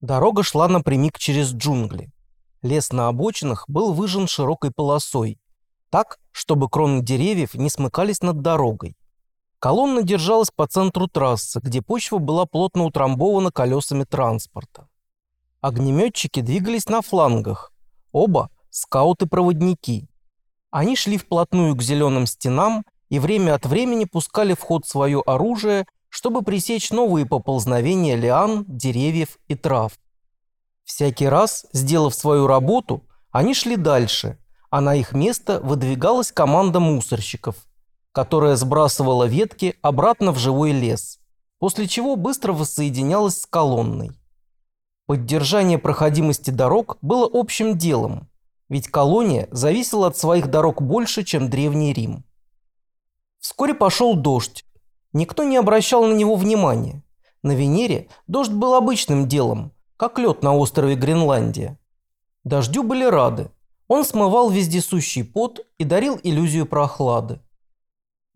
Дорога шла напрямик через джунгли. Лес на обочинах был выжжен широкой полосой, так, чтобы кроны деревьев не смыкались над дорогой. Колонна держалась по центру трассы, где почва была плотно утрамбована колесами транспорта. Огнеметчики двигались на флангах, оба – скауты-проводники. Они шли вплотную к зеленым стенам и время от времени пускали в ход свое оружие, чтобы пресечь новые поползновения лиан, деревьев и трав. Всякий раз, сделав свою работу, они шли дальше, а на их место выдвигалась команда мусорщиков, которая сбрасывала ветки обратно в живой лес, после чего быстро воссоединялась с колонной. Поддержание проходимости дорог было общим делом, ведь колония зависела от своих дорог больше, чем Древний Рим. Вскоре пошел дождь. Никто не обращал на него внимания. На Венере дождь был обычным делом, как лед на острове Гренландия. Дождю были рады. Он смывал вездесущий пот и дарил иллюзию прохлады.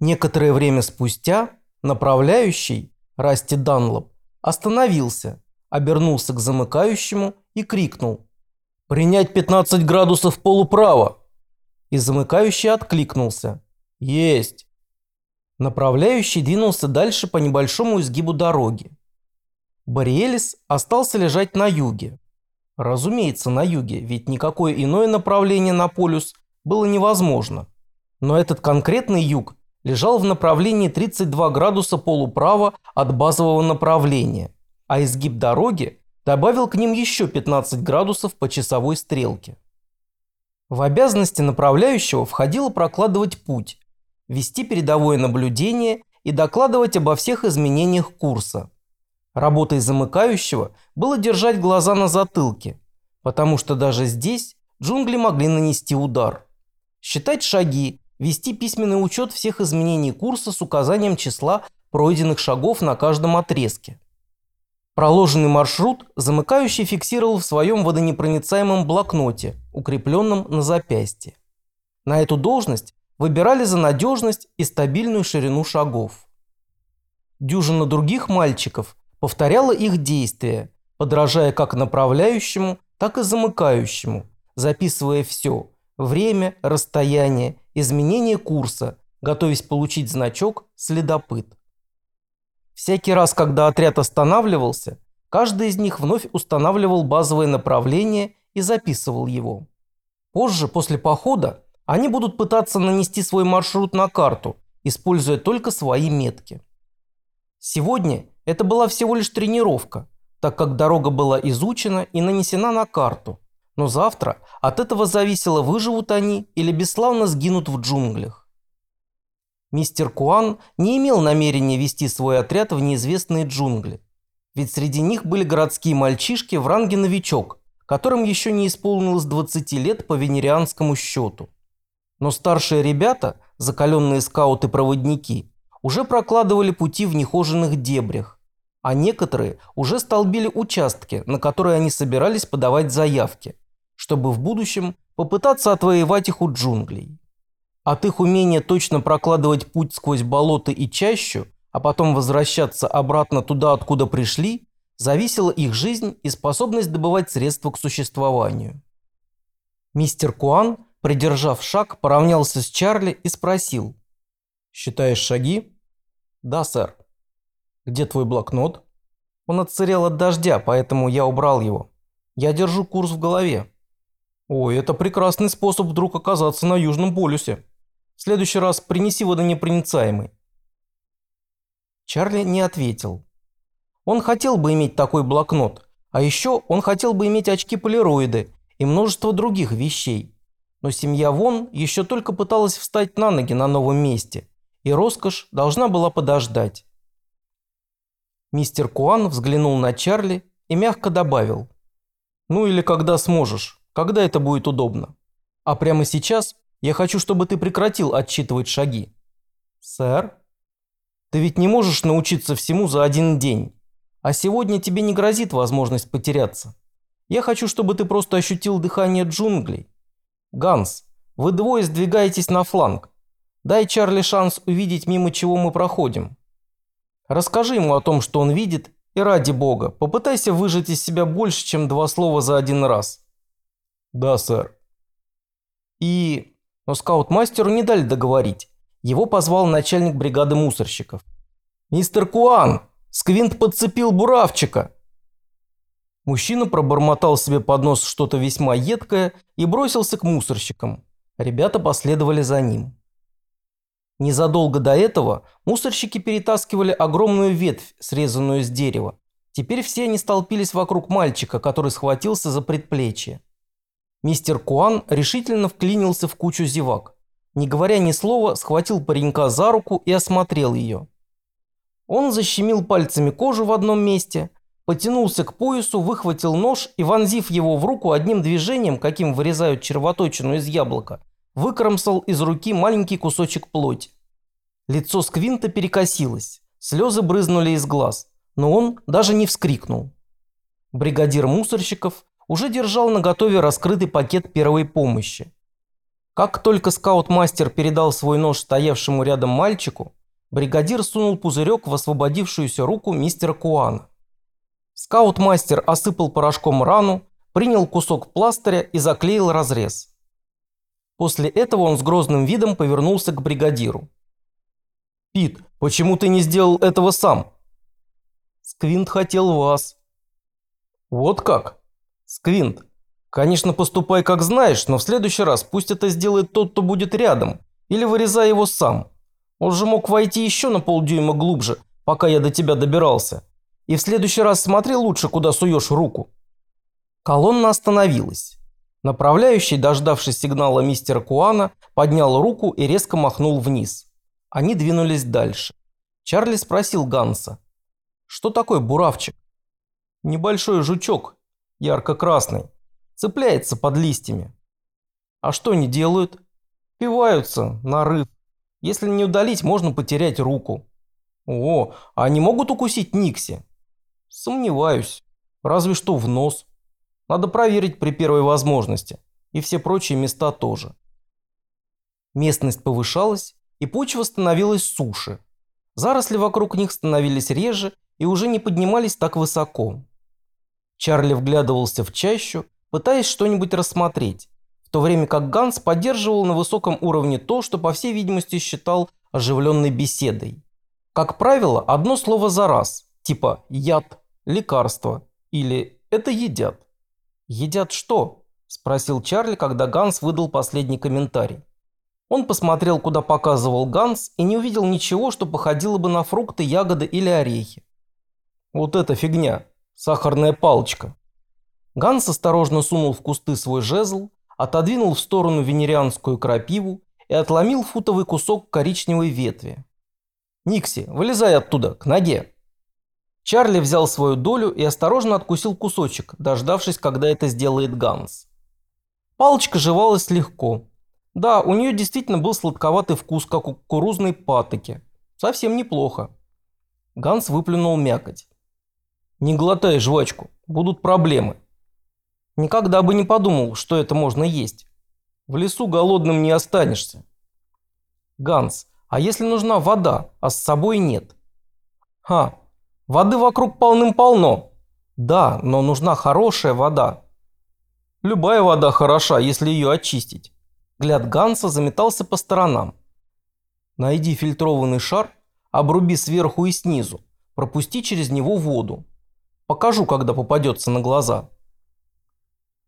Некоторое время спустя направляющий, Расти Данлоп, остановился, обернулся к замыкающему и крикнул «Принять 15 градусов полуправо!» И замыкающий откликнулся «Есть!» Направляющий двинулся дальше по небольшому изгибу дороги. Бориэлис остался лежать на юге. Разумеется, на юге, ведь никакое иное направление на полюс было невозможно. Но этот конкретный юг лежал в направлении 32 градуса полуправо от базового направления, а изгиб дороги добавил к ним еще 15 градусов по часовой стрелке. В обязанности направляющего входило прокладывать путь, вести передовое наблюдение и докладывать обо всех изменениях курса. Работой замыкающего было держать глаза на затылке, потому что даже здесь джунгли могли нанести удар. Считать шаги, вести письменный учет всех изменений курса с указанием числа пройденных шагов на каждом отрезке. Проложенный маршрут замыкающий фиксировал в своем водонепроницаемом блокноте, укрепленном на запястье. На эту должность выбирали за надежность и стабильную ширину шагов. Дюжина других мальчиков повторяла их действия, подражая как направляющему, так и замыкающему, записывая все – время, расстояние, изменение курса, готовясь получить значок «Следопыт». Всякий раз, когда отряд останавливался, каждый из них вновь устанавливал базовое направление и записывал его. Позже, после похода, они будут пытаться нанести свой маршрут на карту, используя только свои метки. Сегодня это была всего лишь тренировка, так как дорога была изучена и нанесена на карту. Но завтра от этого зависело, выживут они или бесславно сгинут в джунглях. Мистер Куан не имел намерения вести свой отряд в неизвестные джунгли. Ведь среди них были городские мальчишки в ранге новичок, которым еще не исполнилось 20 лет по венерианскому счету. Но старшие ребята, закаленные скауты-проводники, уже прокладывали пути в нехоженных дебрях, а некоторые уже столбили участки, на которые они собирались подавать заявки, чтобы в будущем попытаться отвоевать их у джунглей. От их умения точно прокладывать путь сквозь болото и чащу, а потом возвращаться обратно туда, откуда пришли, зависела их жизнь и способность добывать средства к существованию. Мистер Куан Придержав шаг, поравнялся с Чарли и спросил. «Считаешь шаги?» «Да, сэр». «Где твой блокнот?» «Он отсырел от дождя, поэтому я убрал его. Я держу курс в голове». «Ой, это прекрасный способ вдруг оказаться на Южном полюсе. В следующий раз принеси водонепроницаемый». Чарли не ответил. Он хотел бы иметь такой блокнот, а еще он хотел бы иметь очки-полироиды и множество других вещей но семья Вон еще только пыталась встать на ноги на новом месте, и роскошь должна была подождать. Мистер Куан взглянул на Чарли и мягко добавил. «Ну или когда сможешь, когда это будет удобно. А прямо сейчас я хочу, чтобы ты прекратил отсчитывать шаги». «Сэр?» «Ты ведь не можешь научиться всему за один день, а сегодня тебе не грозит возможность потеряться. Я хочу, чтобы ты просто ощутил дыхание джунглей, «Ганс, вы двое сдвигаетесь на фланг. Дай Чарли шанс увидеть, мимо чего мы проходим. Расскажи ему о том, что он видит, И ради бога, попытайся выжать из себя больше, чем два слова за один раз. Да, сэр. И... Но скаут-мастеру не дали договорить. Его позвал начальник бригады мусорщиков. «Мистер Куан, Сквинт подцепил буравчика!» Мужчина пробормотал себе под нос что-то весьма едкое и бросился к мусорщикам. Ребята последовали за ним. Незадолго до этого мусорщики перетаскивали огромную ветвь, срезанную с дерева. Теперь все они столпились вокруг мальчика, который схватился за предплечье. Мистер Куан решительно вклинился в кучу зевак. Не говоря ни слова, схватил паренька за руку и осмотрел ее. Он защемил пальцами кожу в одном месте, потянулся к поясу, выхватил нож и, вонзив его в руку одним движением, каким вырезают червоточину из яблока, выкромсал из руки маленький кусочек плоти. Лицо Сквинта перекосилось, слезы брызнули из глаз, но он даже не вскрикнул. Бригадир мусорщиков уже держал наготове раскрытый пакет первой помощи. Как только скаут-мастер передал свой нож стоявшему рядом мальчику, бригадир сунул пузырек в освободившуюся руку мистера Куана. Скаут-мастер осыпал порошком рану, принял кусок пластыря и заклеил разрез. После этого он с грозным видом повернулся к бригадиру. «Пит, почему ты не сделал этого сам?» «Сквинт хотел вас». «Вот как?» «Сквинт, конечно, поступай как знаешь, но в следующий раз пусть это сделает тот, кто будет рядом, или вырезай его сам. Он же мог войти еще на полдюйма глубже, пока я до тебя добирался. И в следующий раз смотри лучше, куда суешь руку». Колонна остановилась. Направляющий, дождавшись сигнала мистера Куана, поднял руку и резко махнул вниз. Они двинулись дальше. Чарли спросил Ганса. «Что такое буравчик?» «Небольшой жучок, ярко-красный. Цепляется под листьями». «А что они делают?» «Пиваются, нарыв. Если не удалить, можно потерять руку». «О, а они могут укусить Никси?» «Сомневаюсь. Разве что в нос». Надо проверить при первой возможности. И все прочие места тоже. Местность повышалась, и почва становилась суше. Заросли вокруг них становились реже и уже не поднимались так высоко. Чарли вглядывался в чащу, пытаясь что-нибудь рассмотреть, в то время как Ганс поддерживал на высоком уровне то, что по всей видимости считал оживленной беседой. Как правило, одно слово за раз, типа «яд», «лекарство» или «это едят». «Едят что?» – спросил Чарли, когда Ганс выдал последний комментарий. Он посмотрел, куда показывал Ганс, и не увидел ничего, что походило бы на фрукты, ягоды или орехи. «Вот эта фигня! Сахарная палочка!» Ганс осторожно сунул в кусты свой жезл, отодвинул в сторону венерианскую крапиву и отломил футовый кусок коричневой ветви. «Никси, вылезай оттуда, к ноге!» Чарли взял свою долю и осторожно откусил кусочек, дождавшись, когда это сделает Ганс. Палочка жевалась легко. Да, у нее действительно был сладковатый вкус, как у кукурузной патоки. Совсем неплохо. Ганс выплюнул мякоть. «Не глотай жвачку, будут проблемы». Никогда бы не подумал, что это можно есть. В лесу голодным не останешься. Ганс, а если нужна вода, а с собой нет? Ха, Воды вокруг полным-полно. Да, но нужна хорошая вода. Любая вода хороша, если ее очистить. Гляд Ганса заметался по сторонам. Найди фильтрованный шар, обруби сверху и снизу, пропусти через него воду. Покажу, когда попадется на глаза.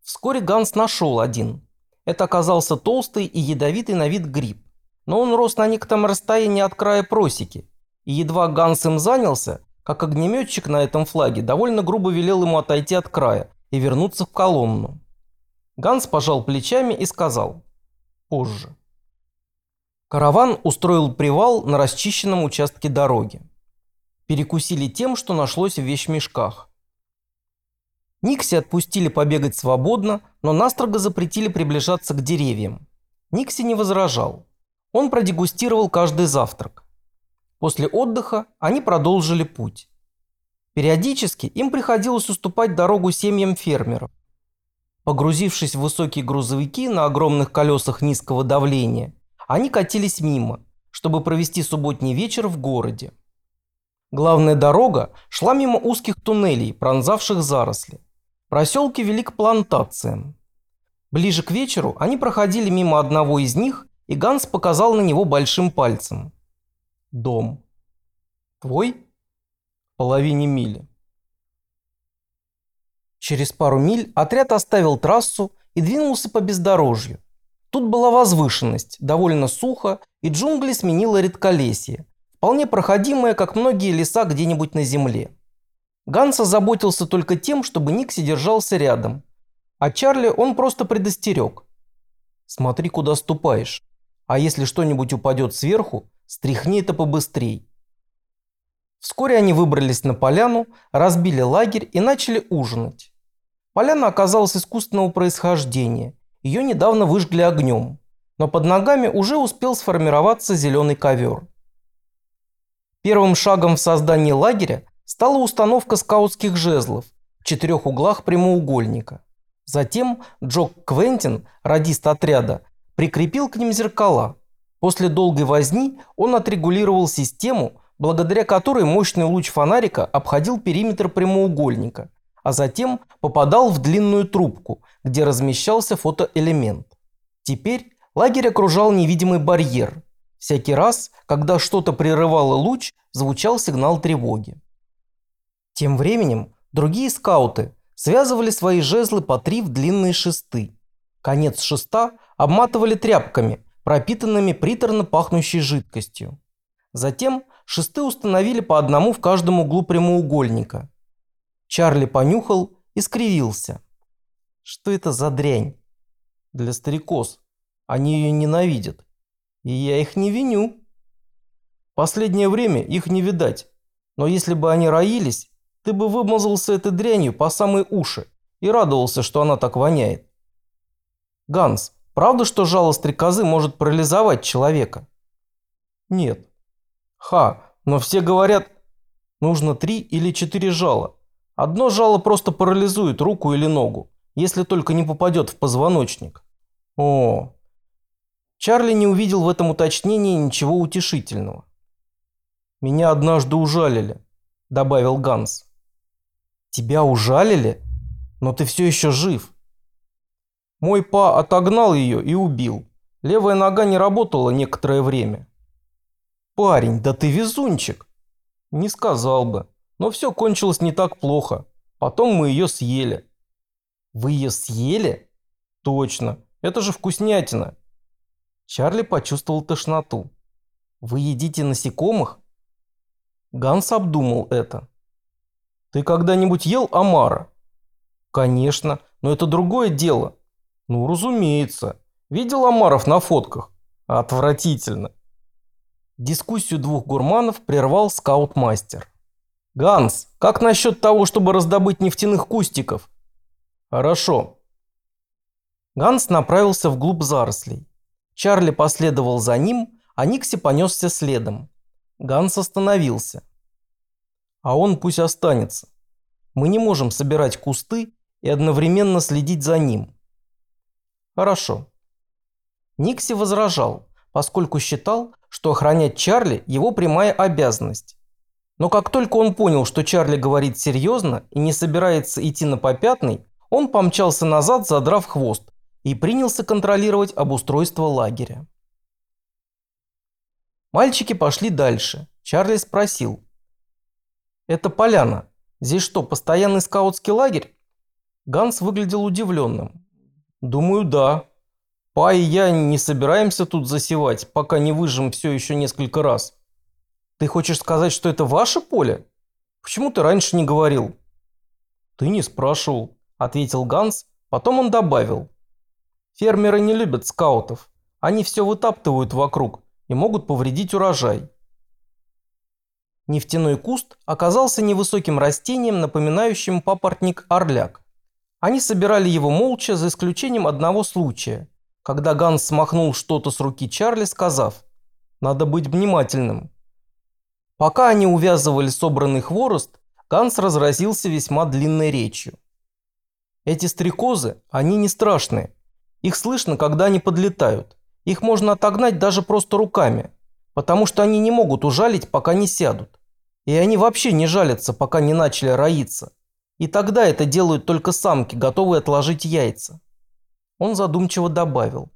Вскоре Ганс нашел один. Это оказался толстый и ядовитый на вид гриб. Но он рос на некотором расстоянии от края просеки. И едва Ганс им занялся, как огнеметчик на этом флаге довольно грубо велел ему отойти от края и вернуться в колонну. Ганс пожал плечами и сказал «Позже». Караван устроил привал на расчищенном участке дороги. Перекусили тем, что нашлось в вещмешках. Никси отпустили побегать свободно, но настрого запретили приближаться к деревьям. Никси не возражал. Он продегустировал каждый завтрак. После отдыха они продолжили путь. Периодически им приходилось уступать дорогу семьям фермеров. Погрузившись в высокие грузовики на огромных колесах низкого давления, они катились мимо, чтобы провести субботний вечер в городе. Главная дорога шла мимо узких туннелей, пронзавших заросли. Проселки вели к плантациям. Ближе к вечеру они проходили мимо одного из них, и Ганс показал на него большим пальцем. Дом. Твой? Половине мили. Через пару миль отряд оставил трассу и двинулся по бездорожью. Тут была возвышенность, довольно сухо, и джунгли сменило редколесье, вполне проходимое, как многие леса где-нибудь на земле. Ганса заботился только тем, чтобы Никси держался рядом, а Чарли он просто предостерег. «Смотри, куда ступаешь, а если что-нибудь упадет сверху, стряхни это побыстрей». Вскоре они выбрались на поляну, разбили лагерь и начали ужинать. Поляна оказалась искусственного происхождения, ее недавно выжгли огнем, но под ногами уже успел сформироваться зеленый ковер. Первым шагом в создании лагеря стала установка скаутских жезлов в четырех углах прямоугольника. Затем Джок Квентин, радист отряда, прикрепил к ним зеркала. После долгой возни он отрегулировал систему, благодаря которой мощный луч фонарика обходил периметр прямоугольника, а затем попадал в длинную трубку, где размещался фотоэлемент. Теперь лагерь окружал невидимый барьер. Всякий раз, когда что-то прерывало луч, звучал сигнал тревоги. Тем временем другие скауты связывали свои жезлы по три в длинные шесты. Конец шеста обматывали тряпками, пропитанными приторно пахнущей жидкостью. Затем шесты установили по одному в каждом углу прямоугольника. Чарли понюхал и скривился. Что это за дрянь? Для старикос. Они ее ненавидят. И я их не виню. Последнее время их не видать. Но если бы они роились, ты бы вымазался этой дрянью по самые уши и радовался, что она так воняет. Ганс, правда, что жало стрекозы может парализовать человека? Нет. Ха, но все говорят, нужно три или четыре жала. Одно жало просто парализует руку или ногу, если только не попадет в позвоночник. О, Чарли не увидел в этом уточнении ничего утешительного. «Меня однажды ужалили», – добавил Ганс. Тебя ужалили? Но ты все еще жив. Мой па отогнал ее и убил. Левая нога не работала некоторое время. Парень, да ты везунчик. Не сказал бы. Но все кончилось не так плохо. Потом мы ее съели. Вы ее съели? Точно. Это же вкуснятина. Чарли почувствовал тошноту. Вы едите насекомых? Ганс обдумал это. Ты когда-нибудь ел омара? Конечно, но это другое дело. Ну, разумеется. Видел омаров на фотках? Отвратительно. Дискуссию двух гурманов прервал скаут-мастер. «Ганс, как насчет того, чтобы раздобыть нефтяных кустиков?» «Хорошо». Ганс направился вглубь зарослей. Чарли последовал за ним, а Никси понесся следом. Ганс остановился а он пусть останется. Мы не можем собирать кусты и одновременно следить за ним. Хорошо. Никси возражал, поскольку считал, что охранять Чарли – его прямая обязанность. Но как только он понял, что Чарли говорит серьезно и не собирается идти на попятный, он помчался назад, задрав хвост, и принялся контролировать обустройство лагеря. Мальчики пошли дальше. Чарли спросил, «Это поляна. Здесь что, постоянный скаутский лагерь?» Ганс выглядел удивленным. «Думаю, да. Па и я не собираемся тут засевать, пока не выжжем все еще несколько раз. Ты хочешь сказать, что это ваше поле? Почему ты раньше не говорил?» «Ты не спрашивал», – ответил Ганс, потом он добавил. «Фермеры не любят скаутов. Они все вытаптывают вокруг и могут повредить урожай. Нефтяной куст оказался невысоким растением, напоминающим папоротник-орляк. Они собирали его молча, за исключением одного случая, когда Ганс смахнул что-то с руки Чарли, сказав «Надо быть внимательным». Пока они увязывали собранный хворост, Ганс разразился весьма длинной речью. Эти стрекозы, они не страшные. Их слышно, когда они подлетают. Их можно отогнать даже просто руками, потому что они не могут ужалить, пока не сядут. И они вообще не жалятся, пока не начали роиться. И тогда это делают только самки, готовые отложить яйца. Он задумчиво добавил.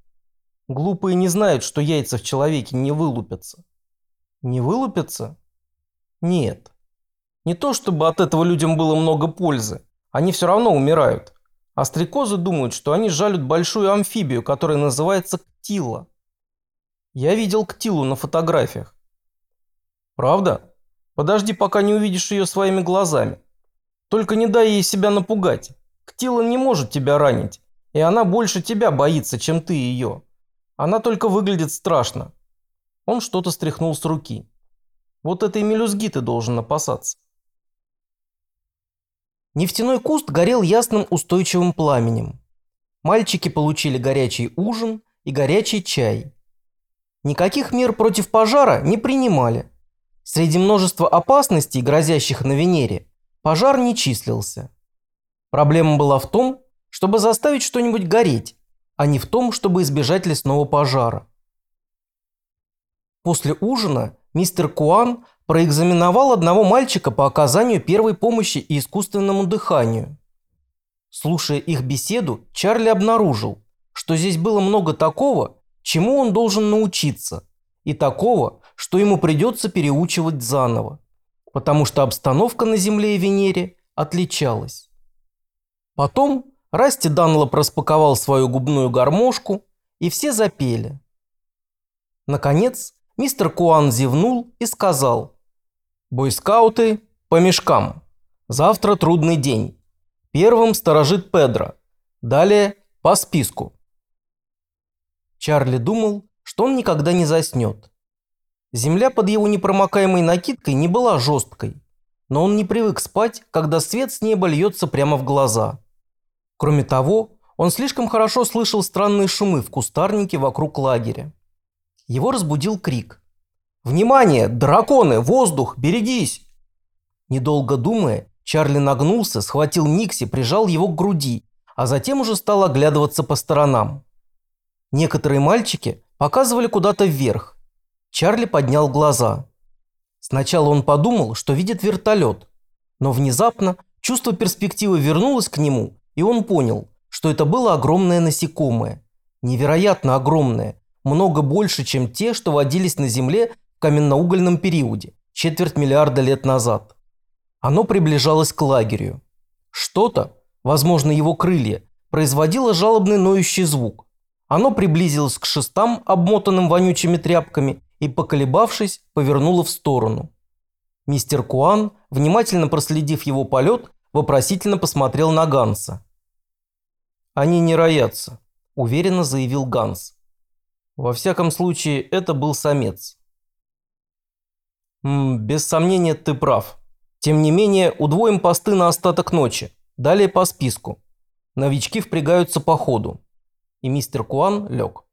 Глупые не знают, что яйца в человеке не вылупятся. Не вылупятся? Нет. Не то чтобы от этого людям было много пользы. Они все равно умирают. А стрекозы думают, что они жалят большую амфибию, которая называется ктила. Я видел ктилу на фотографиях. Правда? Подожди, пока не увидишь ее своими глазами. Только не дай ей себя напугать. Ктила не может тебя ранить, и она больше тебя боится, чем ты ее. Она только выглядит страшно. Он что-то стряхнул с руки. Вот этой мелюзги ты должен опасаться. Нефтяной куст горел ясным устойчивым пламенем. Мальчики получили горячий ужин и горячий чай. Никаких мер против пожара не принимали. Среди множества опасностей, грозящих на Венере, пожар не числился. Проблема была в том, чтобы заставить что-нибудь гореть, а не в том, чтобы избежать лесного пожара. После ужина мистер Куан проэкзаменовал одного мальчика по оказанию первой помощи и искусственному дыханию. Слушая их беседу, Чарли обнаружил, что здесь было много такого, чему он должен научиться, и такого, что ему придется переучивать заново, потому что обстановка на Земле и Венере отличалась. Потом Расти Данлоп распаковал свою губную гармошку, и все запели. Наконец, мистер Куан зевнул и сказал – Бойскауты по мешкам. Завтра трудный день. Первым сторожит Педро. Далее по списку. Чарли думал, что он никогда не заснет. Земля под его непромокаемой накидкой не была жесткой, но он не привык спать, когда свет с неба льется прямо в глаза. Кроме того, он слишком хорошо слышал странные шумы в кустарнике вокруг лагеря. Его разбудил крик. «Внимание! Драконы! Воздух! Берегись!» Недолго думая, Чарли нагнулся, схватил Никси, прижал его к груди, а затем уже стал оглядываться по сторонам. Некоторые мальчики показывали куда-то вверх. Чарли поднял глаза. Сначала он подумал, что видит вертолет, но внезапно чувство перспективы вернулось к нему, и он понял, что это было огромное насекомое. Невероятно огромное, много больше, чем те, что водились на Земле каменноугольном периоде, четверть миллиарда лет назад. Оно приближалось к лагерю. Что-то, возможно его крылья, производило жалобный ноющий звук. Оно приблизилось к шестам, обмотанным вонючими тряпками, и, поколебавшись, повернуло в сторону. Мистер Куан, внимательно проследив его полет, вопросительно посмотрел на Ганса. «Они не роятся», – уверенно заявил Ганс. Во всяком случае, это был самец. Без сомнения, ты прав. Тем не менее, удвоим посты на остаток ночи. Далее по списку. Новички впрягаются по ходу. И мистер Куан лег.